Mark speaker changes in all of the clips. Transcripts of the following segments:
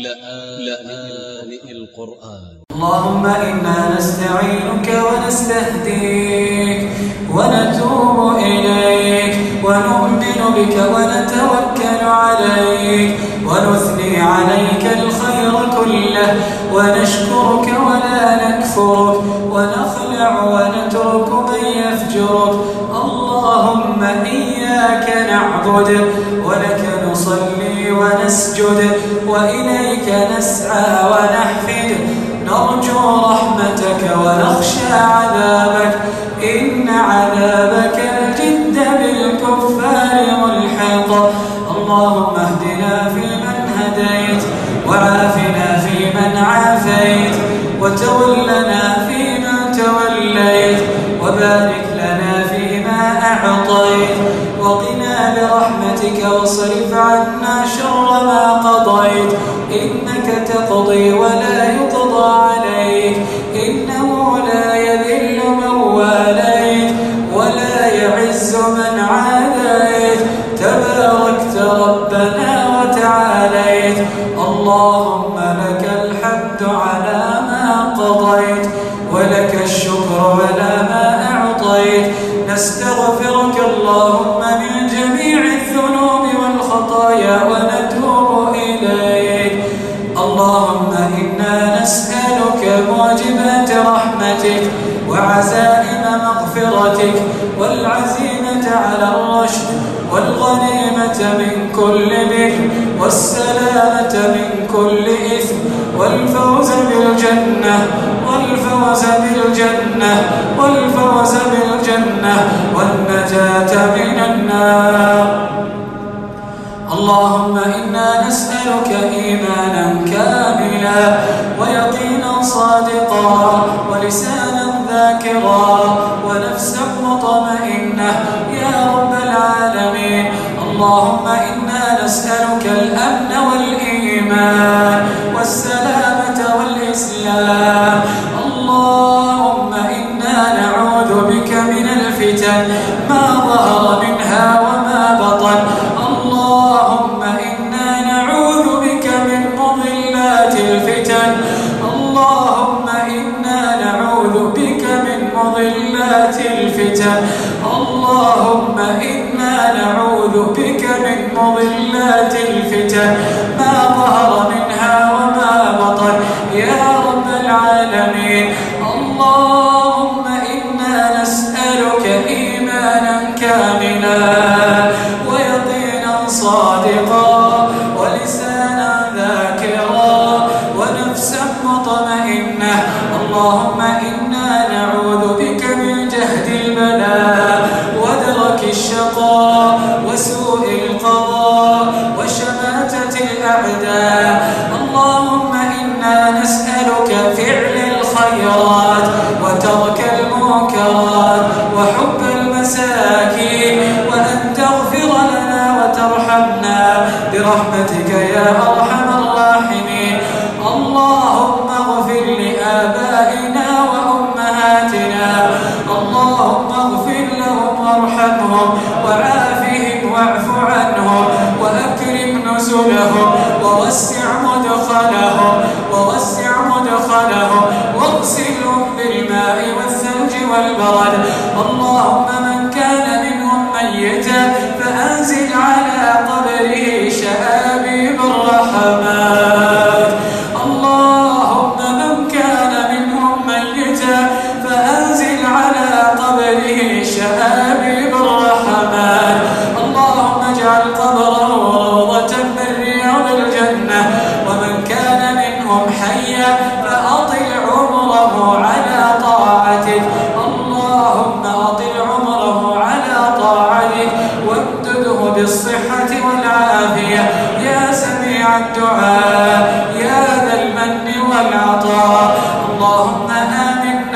Speaker 1: لآن القرآن.
Speaker 2: اللهم إنا نستعينك ونستهديك ونتوب إليك ونؤمن بك ونتوكل عليك ونثني عليك الخير كله ونشكرك ولا نكفرك ونخلع ونترك من يفجرك. اللهم إياك نعبد ولك نصلي ونسجد وإليك نسعى ونحفد. نرجو رحمتك ونخشى عذابك. إن عذابك الجد بالكفار ملحق. اللهم اهدنا فيمن هديت وعافنا فيمن عافيت. وتولنا فيمن توليت. وبارك لنا فيما أعطيت. وقنا برحمتك واصرف عنا شر ما قضيت. إنك تقضي ولا يقضى عليك. إنه لا يذل من واليت ولا يعز من عاديت. تباركت ربنا وتعاليت. اللهم لك الحمد على ما قضيت. إنا نسألك موجبات رحمتك وعزائم مغفرتك والعزيمة على الرشد والغنيمة من كل بر والسلامة من كل إثم والفوز بالجنة والفوز بالجنة والفوز بالجنة والنجاة من النار اللهم إنا نسألك إيمانا كاملا ويقينا صادقا ولسانا ذاكرا ونفسا مطمئنة. يا رب العالمين اللهم إنا نسألك الأمن والإيمان. مضلات الفتن. اللهم إنا نعوذ بك من مضلات الفتن. ما ظهر منها وما بطن. يا رب العالمين. اللهم إنا نسألك إيمانا كاملا ويقينا صادقا ولسانا ذاكرا ونفسا مطمئنة. اللهم إنا الخيرات وترك المنكرات وحب المساكين وأن تغفر لنا وترحمنا برحمتك يا أرحم الراحمين. اللهم اغفر لآبائنا والبرد اللهم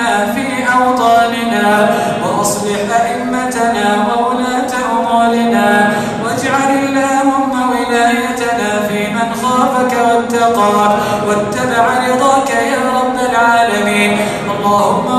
Speaker 2: آمنا في أوطاننا وأصلح أئمتنا وولاة أمورنا واجعل اللهم ولايتنا في من خافك واتقاك واتبع رضاك يا رب العالمين. اللهم